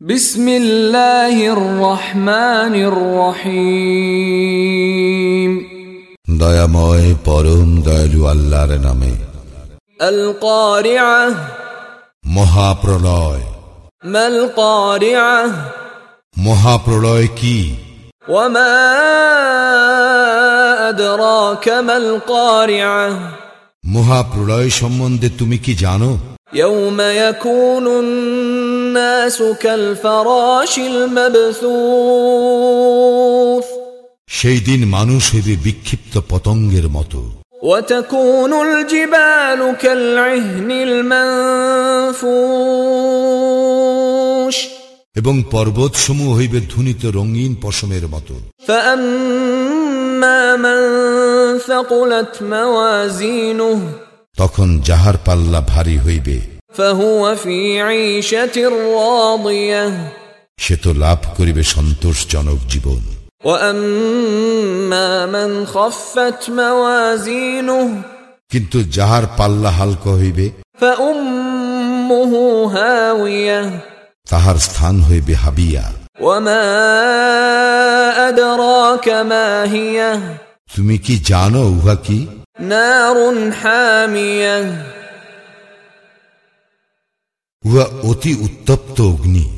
بسم الله الرحمن الرحيم দয়াময় পরম দয়ালু আল্লাহর নামে القارعة মহাপ্রলয় ما القارعة মহাপ্রলয় কি وما أدراك ما القارعة মহাপ্রলয় সম্বন্ধে তুমি কি জানো يوم يكون الناس كالفراش المبثوث সেই দিন মানুষ হইবে বিক্ষিপ্ত পতঙ্গের মতো وتكون الجبال كالعهن المنفوش এবং পর্বতসমূহ হইবে ধুনিত রঙিন পশমের মতো فأما من ثقلت موازينه তখন যাহার পাল্লা ভারী হইবে সে তো লাভ করিবে সন্তোষজনক জীবন। কিন্তু যাহার পাল্লা হালকা হইবে তাহার স্থান হইবে হাবিয়া। তুমি কি জানো উহা কি? نار حامية উহা অতি উত্তপ্ত অগ্নি